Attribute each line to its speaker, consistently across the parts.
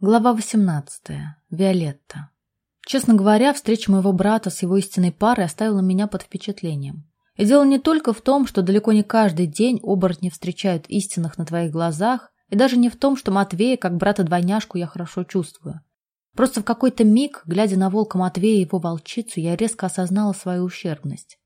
Speaker 1: Глава 18. Виолетта. Честно говоря, встреча моего брата с его истинной парой оставила меня под впечатлением. И дело не только в том, что далеко не каждый день оборотни встречают истинных на твоих глазах, и даже не в том, что Матвея, как брата-двойняшку, я хорошо чувствую. Просто в какой-то миг, глядя на волка Матвея и его волчицу, я резко осознала свою ущербность.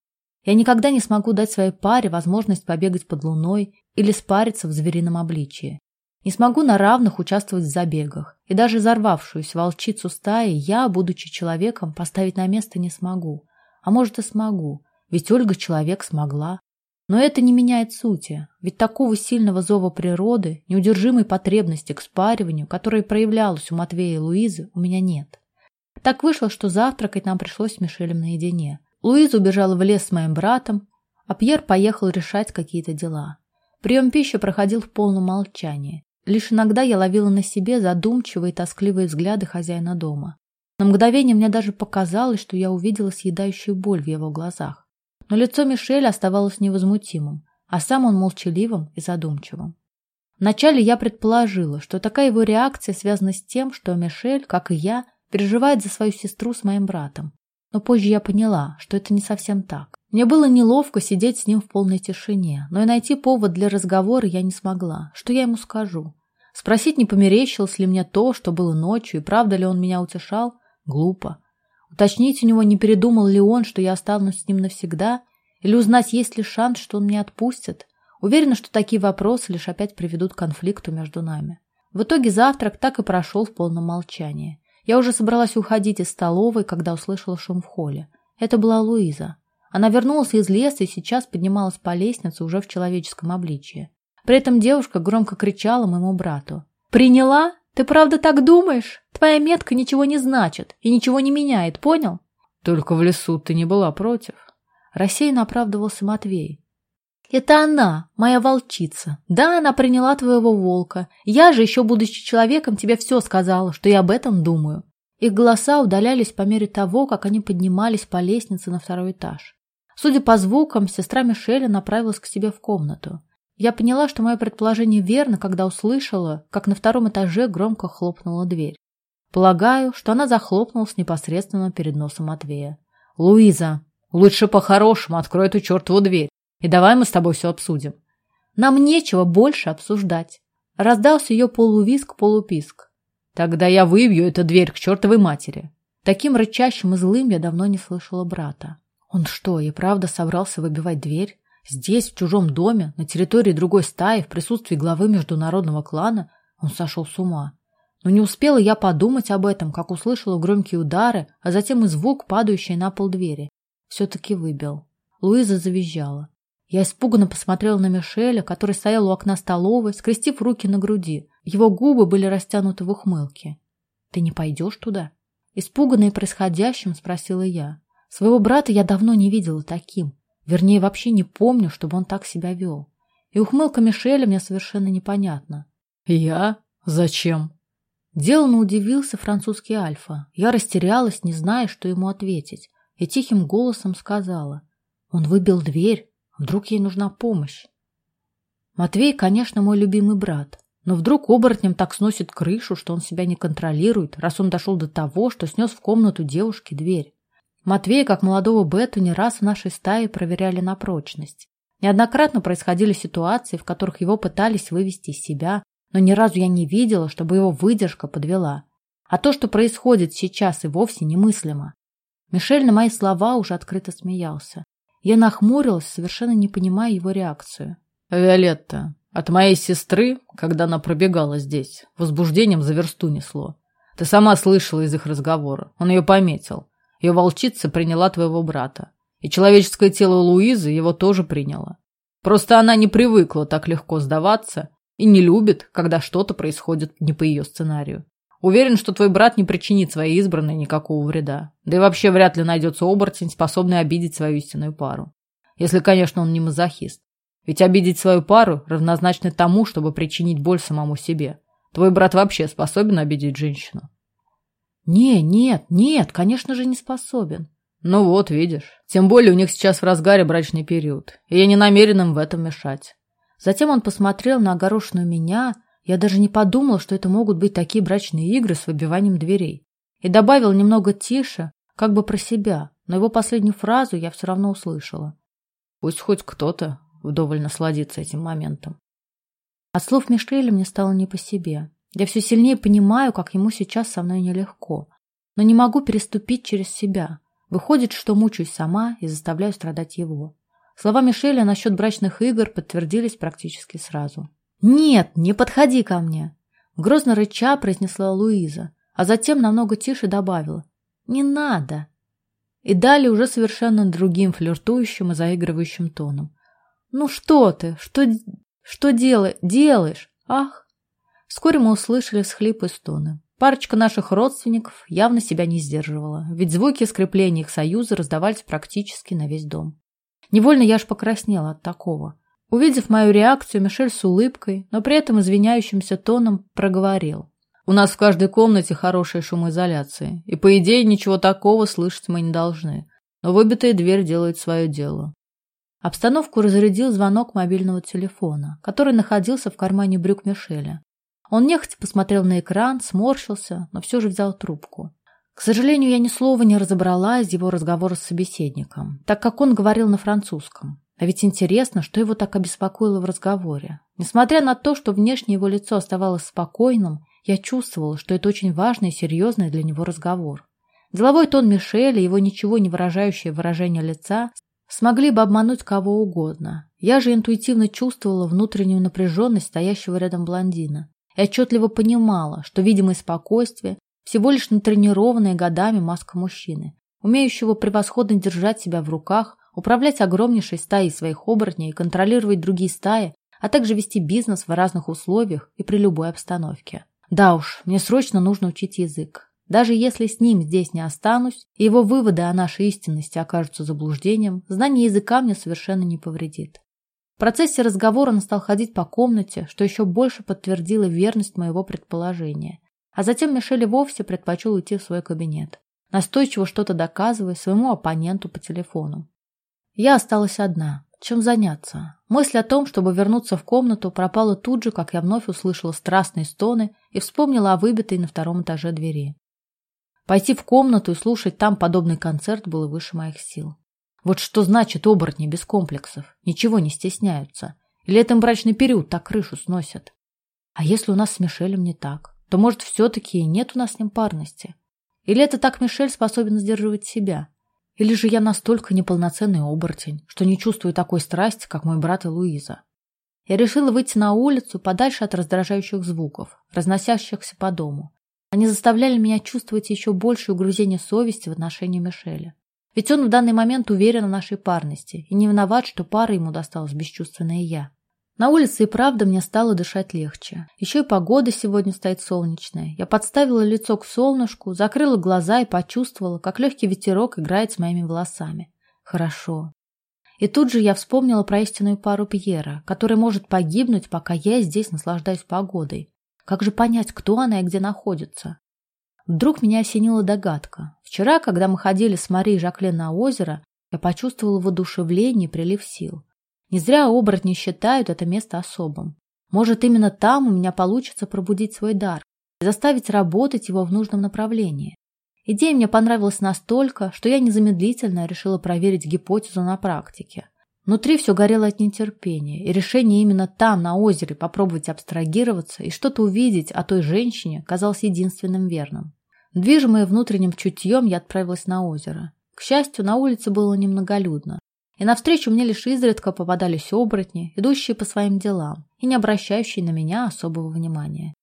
Speaker 1: Я никогда не смогу дать своей паре возможность побегать под луной или спариться в зверином обличии. Не смогу на равных участвовать в забегах, и даже взорвавшуюся волчицу стаи я, будучи человеком, поставить на место не смогу. А может и смогу, ведь Ольга человек смогла. Но это не меняет сути, ведь такого сильного зова природы, неудержимой потребности к спариванию, которая проявлялась у Матвея и Луизы, у меня нет. Так вышло, что завтракать нам пришлось с Мишелем наедине. Луиза убежала в лес с моим братом, а Пьер поехал решать какие-то дела. Прием пищи проходил в полном молчании. Лишь иногда я ловила на себе задумчивые и тоскливые взгляды хозяина дома. На мгновение мне даже показалось, что я увидела съедающую боль в его глазах. Но лицо Мишеля оставалось невозмутимым, а сам он молчаливым и задумчивым. Вначале я предположила, что такая его реакция связана с тем, что Мишель, как и я, переживает за свою сестру с моим братом. Но позже я поняла, что это не совсем так. Мне было неловко сидеть с ним в полной тишине, но и найти повод для разговора я не смогла. Что я ему скажу? Спросить, не померещилось ли мне то, что было ночью, и правда ли он меня утешал? Глупо. Уточнить у него, не передумал ли он, что я останусь с ним навсегда, или узнать, есть ли шанс, что он меня отпустит. Уверена, что такие вопросы лишь опять приведут к конфликту между нами. В итоге завтрак так и прошел в полном молчании. Я уже собралась уходить из столовой, когда услышала шум в холле. Это была Луиза. Она вернулась из леса и сейчас поднималась по лестнице уже в человеческом обличье. При этом девушка громко кричала моему брату. «Приняла? Ты правда так думаешь? Твоя метка ничего не значит и ничего не меняет, понял?»
Speaker 2: «Только в лесу ты не была против».
Speaker 1: Рассеянно оправдывался Матвей. «Это она, моя волчица. Да, она приняла твоего волка. Я же, еще будучи человеком, тебе все сказала, что я об этом думаю». Их голоса удалялись по мере того, как они поднимались по лестнице на второй этаж. Судя по звукам, сестра Мишеля направилась к себе в комнату. Я поняла, что мое предположение верно, когда услышала, как на втором этаже громко хлопнула дверь. Полагаю, что она захлопнулась непосредственно перед носом Матвея.
Speaker 2: «Луиза, лучше по-хорошему открой эту чертову дверь, и давай мы с тобой все обсудим».
Speaker 1: «Нам нечего больше обсуждать». Раздался ее полувиск-полуписк.
Speaker 2: «Тогда я выбью эту дверь к чертовой матери».
Speaker 1: Таким рычащим и злым я давно не слышала брата. Он что, и правда собрался выбивать дверь? Здесь, в чужом доме, на территории другой стаи, в присутствии главы международного клана, он сошел с ума. Но не успела я подумать об этом, как услышала громкие удары, а затем и звук, падающий на пол двери. Все-таки выбил. Луиза завизжала. Я испуганно посмотрела на Мишеля, который стоял у окна столовой, скрестив руки на груди. Его губы были растянуты в ухмылке. «Ты не пойдешь туда?» Испуганная происходящим, спросила я. Своего брата я давно не видела таким. Вернее, вообще не помню, чтобы он так себя вел. И ухмылка Мишеля мне совершенно непонятна.
Speaker 2: «Я? Зачем?»
Speaker 1: Деланно удивился французский Альфа. Я растерялась, не зная, что ему ответить, и тихим голосом сказала. Он выбил дверь. Вдруг ей нужна помощь. Матвей, конечно, мой любимый брат. Но вдруг оборотнем так сносит крышу, что он себя не контролирует, раз он дошел до того, что снес в комнату девушки дверь. Матвея, как молодого Бету, не раз в нашей стае проверяли на прочность. Неоднократно происходили ситуации, в которых его пытались вывести из себя, но ни разу я не видела, чтобы его выдержка подвела. А то, что происходит сейчас, и вовсе немыслимо. Мишель на мои слова уже открыто смеялся. Я нахмурилась, совершенно не понимая его реакцию.
Speaker 2: «Виолетта, от моей сестры, когда она пробегала здесь, возбуждением за версту несло. Ты сама слышала из их разговора. Он ее пометил. Ее волчица приняла твоего брата. И человеческое тело Луизы его тоже приняло. Просто она не привыкла так легко сдаваться и не любит, когда что-то происходит не по ее сценарию. Уверен, что твой брат не причинит своей избранной никакого вреда. Да и вообще вряд ли найдется оборотень, способный обидеть свою истинную пару. Если, конечно, он не мазохист. Ведь обидеть свою пару равнозначно тому, чтобы причинить боль самому себе. Твой брат вообще способен обидеть женщину?
Speaker 1: «Не, нет, нет, конечно же не способен».
Speaker 2: «Ну вот, видишь. Тем более у них сейчас в разгаре брачный период, и я не намерен им в этом мешать».
Speaker 1: Затем он посмотрел на огорошенную меня, Я даже не подумал, что это могут быть такие брачные игры с выбиванием дверей. И добавил немного тише, как бы про себя, но его последнюю фразу я все равно услышала.
Speaker 2: Пусть хоть кто-то вдоволь насладится этим моментом.
Speaker 1: От слов Мишеля мне стало не по себе. Я все сильнее понимаю, как ему сейчас со мной нелегко. Но не могу переступить через себя. Выходит, что мучаюсь сама и заставляю страдать его. Слова Мишеля насчет брачных игр подтвердились практически сразу. «Нет, не подходи ко мне!» Грозно рыча произнесла Луиза, а затем намного тише добавила. «Не надо!» И далее уже совершенно другим флиртующим и заигрывающим тоном. «Ну что ты? Что, что дела... делаешь? Ах!» Вскоре мы услышали всхлипы и стоны. Парочка наших родственников явно себя не сдерживала, ведь звуки скрепления их союза раздавались практически на весь дом. Невольно я аж покраснела от такого. Увидев мою реакцию, Мишель с улыбкой, но при этом извиняющимся тоном проговорил. «У нас в каждой комнате хорошая шумоизоляция, и, по идее, ничего такого слышать мы не должны. Но выбитая дверь делает свое дело». Обстановку разрядил звонок мобильного телефона, который находился в кармане брюк Мишеля. Он нехотя посмотрел на экран, сморщился, но все же взял трубку. К сожалению, я ни слова не разобрала из его разговора с собеседником, так как он говорил на французском. А ведь интересно, что его так обеспокоило в разговоре. Несмотря на то, что внешне его лицо оставалось спокойным, я чувствовала, что это очень важный и серьезный для него разговор. Деловой тон Мишеля и его ничего не выражающее выражение лица смогли бы обмануть кого угодно. Я же интуитивно чувствовала внутреннюю напряженность стоящего рядом блондина и отчетливо понимала, что видимое спокойствие всего лишь натренированная годами маска мужчины, умеющего превосходно держать себя в руках управлять огромнейшей стаей своих оборотней и контролировать другие стаи, а также вести бизнес в разных условиях и при любой обстановке. Да уж, мне срочно нужно учить язык. Даже если с ним здесь не останусь, и его выводы о нашей истинности окажутся заблуждением, знание языка мне совершенно не повредит. Процессе разговора он стал ходить по комнате, что еще больше подтвердило верность моего предположения. А затем Мишель вовсе предпочел уйти в свой кабинет, настойчиво что-то доказывая своему оппоненту по телефону. Я осталась одна. Чем заняться? Мысль о том, чтобы вернуться в комнату, пропала тут же, как я вновь услышала страстные стоны и вспомнила о выбитой на втором этаже двери. Пойти в комнату и слушать там подобный концерт было выше моих сил. Вот что значит оборотни без комплексов, ничего не стесняются. Или этом брачный период так крышу сносят. А если у нас с Мишелем не так, то, может, все-таки и нет у нас с ним парности? Или это так Мишель способен сдерживать себя? Или же я настолько неполноценный оборотень, что не чувствую такой страсти, как мой брат и Луиза. Я решила выйти на улицу подальше от раздражающих звуков, разносящихся по дому. Они заставляли меня чувствовать еще большее угрызение совести в отношении Мишеля. Ведь он в данный момент уверен в нашей парности и не виноват, что пара ему досталась бесчувственная я. На улице и правда мне стало дышать легче. Еще и погода сегодня стоит солнечная. Я подставила лицо к солнышку, закрыла глаза и почувствовала, как легкий ветерок играет с моими волосами. Хорошо. И тут же я вспомнила про истинную пару Пьера, который может погибнуть, пока я здесь наслаждаюсь погодой. Как же понять, кто она и где находится? Вдруг меня осенила догадка. Вчера, когда мы ходили с Марией Жаклен на озеро, я почувствовала воодушевление и прилив сил. Не зря оборотни считают это место особым. Может, именно там у меня получится пробудить свой дар и заставить работать его в нужном направлении. Идея мне понравилась настолько, что я незамедлительно решила проверить гипотезу на практике. Внутри все горело от нетерпения, и решение именно там, на озере, попробовать абстрагироваться и что-то увидеть о той женщине казалось единственным верным. Движимая внутренним чутьем, я отправилась на озеро. К счастью, на улице было немноголюдно, и навстречу мне лишь изредка попадались оборотни, идущие по своим делам и не обращающие на меня особого внимания.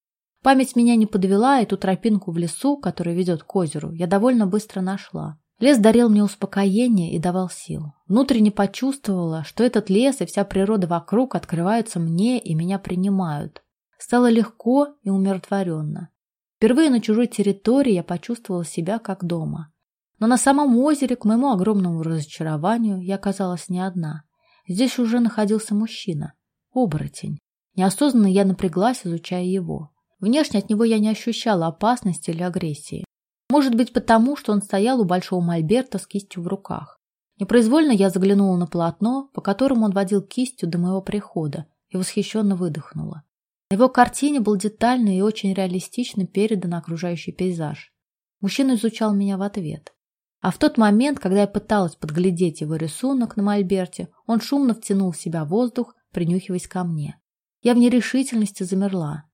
Speaker 1: Память меня не подвела, и ту тропинку в лесу, которая ведет к озеру, я довольно быстро нашла. Лес дарил мне успокоение и давал сил. Внутренне почувствовала, что этот лес и вся природа вокруг открываются мне и меня принимают. Стало легко и умиротворенно. Впервые на чужой территории я почувствовала себя как дома. Но на самом озере, к моему огромному разочарованию, я оказалась не одна. Здесь уже находился мужчина. Оборотень. Неосознанно я напряглась, изучая его. Внешне от него я не ощущала опасности или агрессии. Может быть, потому, что он стоял у большого мольберта с кистью в руках. Непроизвольно я заглянула на полотно, по которому он водил кистью до моего прихода, и восхищенно выдохнула. На его картине был детально и очень реалистично передан окружающий пейзаж. Мужчина изучал меня в ответ. А в тот момент, когда я пыталась подглядеть его рисунок на мольберте, он шумно втянул в себя воздух, принюхиваясь ко мне. Я в нерешительности замерла.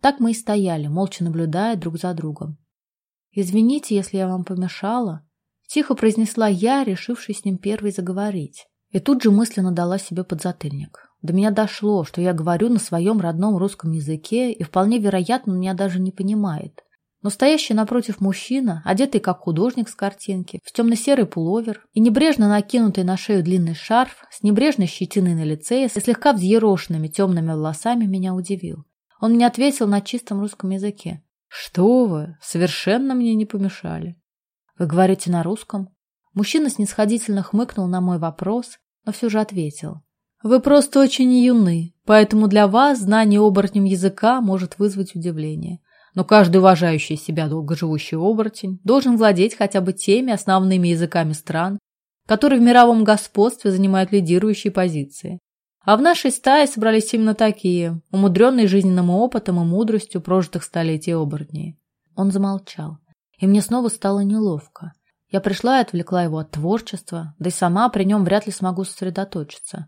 Speaker 1: Так мы и стояли, молча наблюдая друг за другом. «Извините, если я вам помешала», — тихо произнесла я, решившись с ним первой заговорить. И тут же мысленно дала себе подзатыльник. До меня дошло, что я говорю на своем родном русском языке, и вполне вероятно, он меня даже не понимает. Но стоящий напротив мужчина, одетый как художник с картинки, в темно-серый пуловер и небрежно накинутый на шею длинный шарф, с небрежной щетиной на лице и слегка взъерошенными темными волосами, меня удивил. Он мне ответил на чистом русском языке. «Что вы? Совершенно мне не помешали». «Вы говорите на русском?» Мужчина снисходительно хмыкнул на мой вопрос, но все же ответил. «Вы просто очень юны, поэтому для вас знание оборотнем языка может вызвать удивление. Но каждый уважающий себя долгоживущий оборотень должен владеть хотя бы теми основными языками стран, которые в мировом господстве занимают лидирующие позиции. А в нашей стае собрались именно такие, умудренные жизненным опытом и мудростью прожитых столетий оборотней. Он замолчал, и мне снова стало неловко. Я пришла и отвлекла его от творчества, да и сама при нем вряд ли смогу сосредоточиться.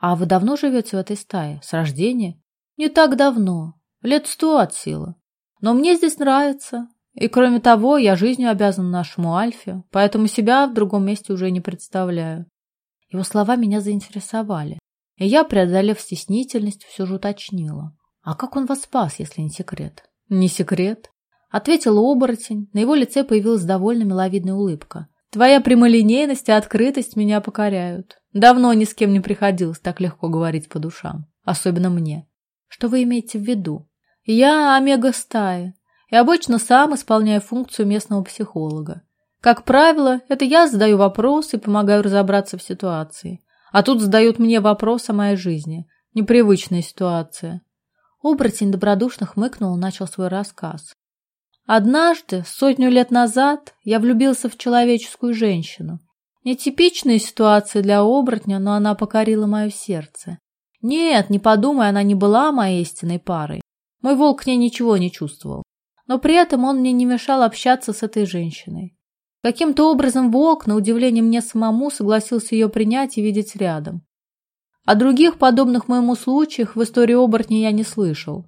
Speaker 1: А вы давно живете в этой стае? С рождения? Не так давно. Лет сто от силы. Но мне здесь нравится. И кроме того, я жизнью обязан нашему Альфе, поэтому себя в другом месте уже не представляю. Его слова меня заинтересовали. И я, преодолев стеснительность, все же уточнила. А как он вас спас, если не секрет? Не секрет. Ответил оборотень. На его лице появилась довольно миловидная улыбка. Твоя прямолинейность и открытость меня покоряют. Давно ни с кем не приходилось так легко говорить по душам. Особенно мне. Что вы имеете в виду? Я омега-стая и обычно сам исполняю функцию местного психолога. Как правило, это я задаю вопросы и помогаю разобраться в ситуации. А тут задают мне вопрос о моей жизни. Непривычная ситуация. Оборотень добродушно хмыкнул и начал свой рассказ. Однажды, сотню лет назад, я влюбился в человеческую женщину. Нетипичная ситуация для оборотня, но она покорила мое сердце. Нет, не подумай, она не была моей истинной парой. Мой волк к ней ничего не чувствовал. Но при этом он мне не мешал общаться с этой женщиной. Каким-то образом волк, на удивление мне самому, согласился ее принять и видеть рядом. О других подобных моему случаях в истории оборотня я не слышал.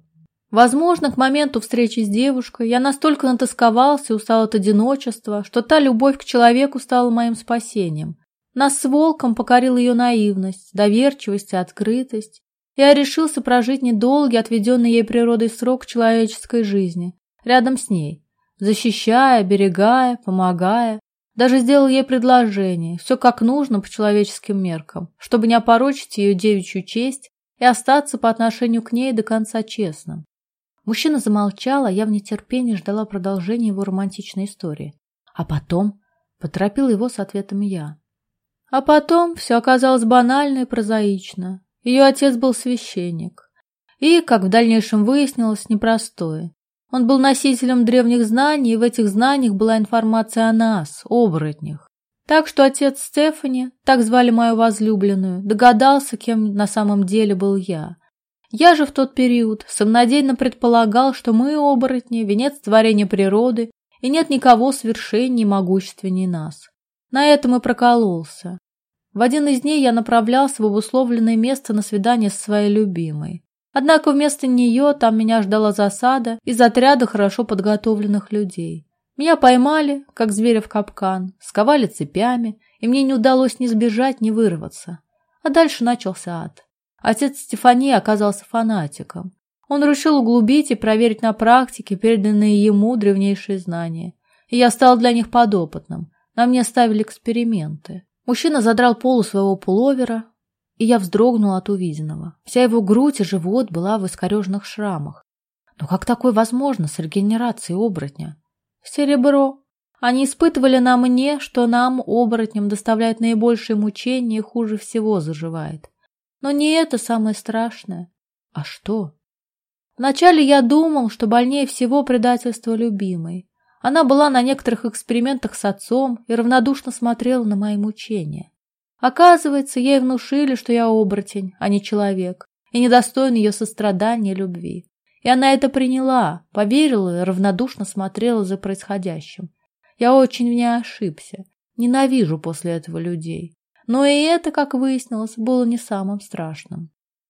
Speaker 1: Возможно, к моменту встречи с девушкой я настолько натосковался и устал от одиночества, что та любовь к человеку стала моим спасением. Нас с волком покорил ее наивность, доверчивость и открытость. Я решился прожить недолгий, отведенный ей природой срок человеческой жизни, рядом с ней, защищая, оберегая, помогая. Даже сделал ей предложение, все как нужно по человеческим меркам, чтобы не опорочить ее девичью честь и остаться по отношению к ней до конца честным. Мужчина замолчал, а я в нетерпении ждала продолжения его романтичной истории. А потом поторопил его с ответом я. А потом все оказалось банально и прозаично. Ее отец был священник. И, как в дальнейшем выяснилось, непростое. Он был носителем древних знаний, и в этих знаниях была информация о нас, оборотнях. Так что отец Стефани, так звали мою возлюбленную, догадался, кем на самом деле был я. Я же в тот период самонадеянно предполагал, что мы, оборотни, венец творения природы, и нет никого совершенней могущественней нас. На этом и прокололся. В один из дней я направлялся в обусловленное место на свидание со своей любимой. Однако вместо нее там меня ждала засада из отряда хорошо подготовленных людей. Меня поймали, как зверя в капкан, сковали цепями, и мне не удалось ни сбежать, ни вырваться. А дальше начался ад. Отец Стефании оказался фанатиком. Он решил углубить и проверить на практике переданные ему древнейшие знания. И я стал для них подопытным. На мне ставили эксперименты. Мужчина задрал полу своего пуловера, и я вздрогнул от увиденного. Вся его грудь и живот была в искореженных шрамах. Но как такое возможно с регенерацией оборотня? Серебро. Они испытывали на мне, что нам, оборотням, доставляет наибольшее мучение и хуже всего заживает. Но не это самое страшное. А что? Вначале я думал, что больнее всего предательство любимой. Она была на некоторых экспериментах с отцом и равнодушно смотрела на мои мучения. Оказывается, ей внушили, что я оборотень, а не человек, и недостоин ее сострадания и любви. И она это приняла, поверила и равнодушно смотрела за происходящим. Я очень в ней ошибся. Ненавижу после этого людей. Но и это, как выяснилось, было не самым страшным.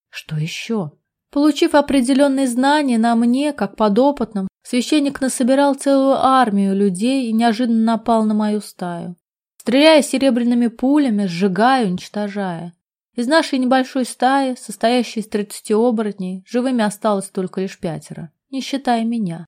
Speaker 1: Что еще? Получив определенные знания на мне, как подопытном, священник насобирал целую армию людей и неожиданно напал на мою стаю. Стреляя серебряными пулями, сжигая, уничтожая. Из нашей небольшой стаи, состоящей из тридцати оборотней, живыми осталось только лишь пятеро, не считая меня.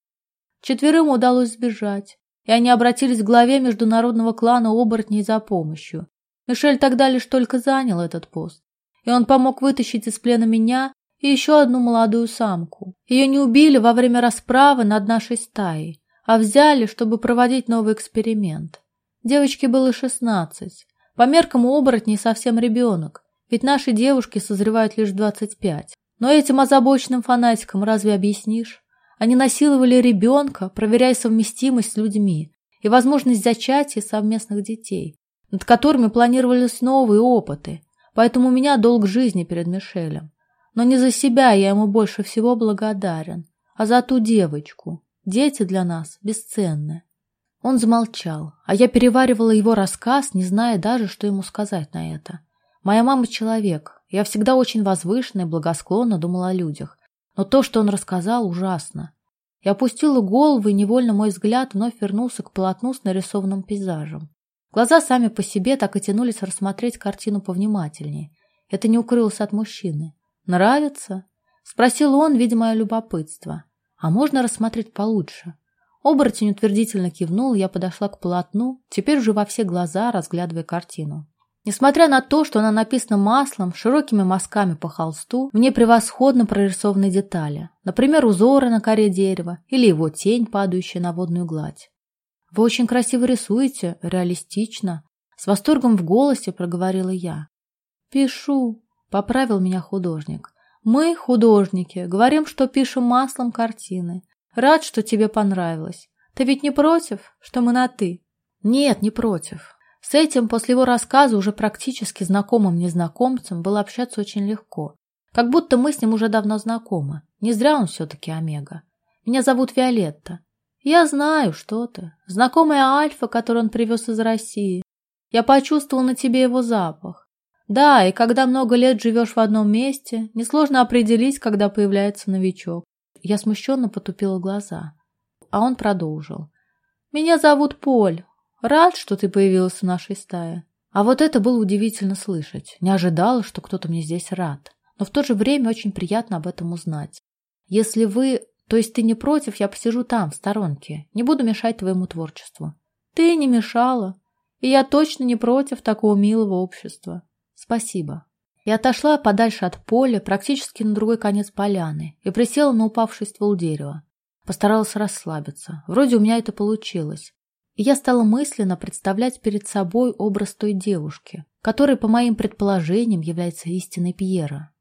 Speaker 1: Четверым удалось сбежать, и они обратились к главе международного клана оборотней за помощью. Мишель тогда лишь только занял этот пост, и он помог вытащить из плена меня и еще одну молодую самку. Ее не убили во время расправы над нашей стаей, а взяли, чтобы проводить новый эксперимент. Девочке было шестнадцать. По меркам оборотней совсем ребенок, ведь наши девушки созревают лишь двадцать пять. Но этим озабоченным фанатикам разве объяснишь? Они насиловали ребенка, проверяя совместимость с людьми и возможность зачатия совместных детей, над которыми планировались новые опыты. Поэтому у меня долг жизни перед Мишелем. Но не за себя я ему больше всего благодарен, а за ту девочку. Дети для нас бесценны. Он замолчал, а я переваривала его рассказ, не зная даже, что ему сказать на это. Моя мама человек. Я всегда очень возвышенно и благосклонно думала о людях. Но то, что он рассказал, ужасно. Я опустила голову, и невольно мой взгляд вновь вернулся к полотну с нарисованным пейзажем. Глаза сами по себе так и тянулись рассмотреть картину повнимательнее. Это не укрылось от мужчины. «Нравится?» — спросил он, видя мое любопытство. «А можно рассмотреть получше?» Оборотень утвердительно кивнул, я подошла к полотну, теперь уже во все глаза разглядывая картину. Несмотря на то, что она написана маслом, широкими мазками по холсту, в ней превосходно прорисованы детали. Например, узоры на коре дерева или его тень, падающая на водную гладь. «Вы очень красиво рисуете, реалистично», — с восторгом в голосе проговорила я. «Пишу», — поправил меня художник. «Мы, художники, говорим, что пишем маслом картины. Рад, что тебе понравилось. Ты ведь не против, что мы на «ты»?» «Нет, не против. С этим после его рассказа уже практически знакомым незнакомцем было общаться очень легко. Как будто мы с ним уже давно знакомы. Не зря он все-таки Омега. Меня зовут Виолетта. Я знаю, что ты. Знакомая Альфа, которую он привез из России. Я почувствовал на тебе его запах. Да, и когда много лет живешь в одном месте, несложно определить, когда появляется новичок. Я смущенно потупила глаза. А он продолжил. Меня зовут Поль. Рад, что ты появилась в нашей стае. А вот это было удивительно слышать. Не ожидала, что кто-то мне здесь рад. Но в то же время очень приятно об этом узнать. Если вы... То есть ты не против, я посижу там, в сторонке. Не буду мешать твоему творчеству. Ты не мешала. И я точно не против такого милого общества. Спасибо. Я отошла подальше от поля, практически на другой конец поляны, и присела на упавший ствол дерева. Постаралась расслабиться. Вроде у меня это получилось и я стала мысленно представлять перед собой образ той девушки, которая, по моим предположениям, является истинной Пьера.